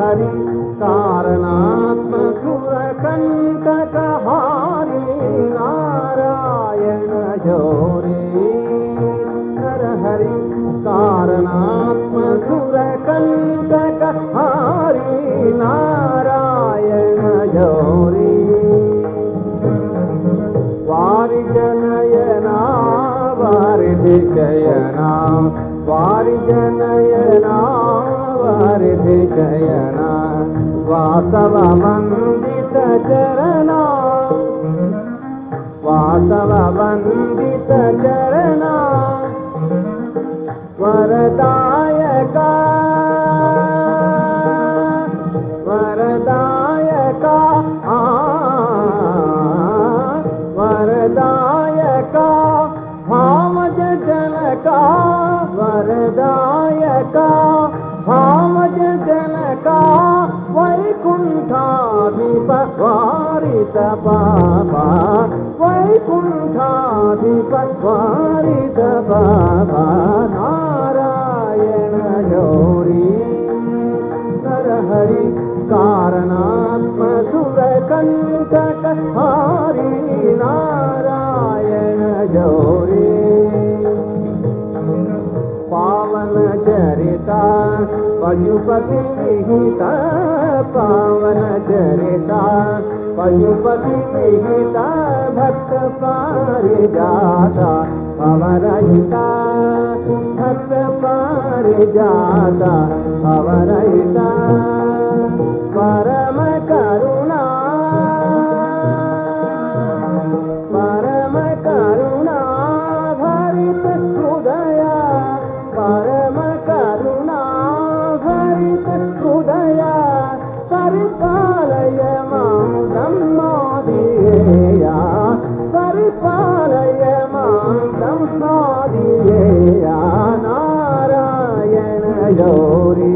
हरि कारणात्मक कहारी नारायण जोरे हर हरि कारणात्मक कहारी नारायण जोरे वारिजनयना वारिदिशयना वारिजनयना वारिधिशयना वासवमन्दित चरणा वासववन्दित चरणा वरदायका। वरदायका। आ। वरदायका। भामज जनका वरदायका। भामज जनका वैकुण्ठाधिपवारित बाबा वैकुण्ठाधिपवारित बाबा नारायण गौरी नरहरि कारणात्मसुरकण्टक चरिता पशुपति विहिता पावन चरिता। पशुपति विहिता भक्त पारिजाता अवरहिता भक्त पारिजाता। अवरहिता சாதியே நாராயண கௌரி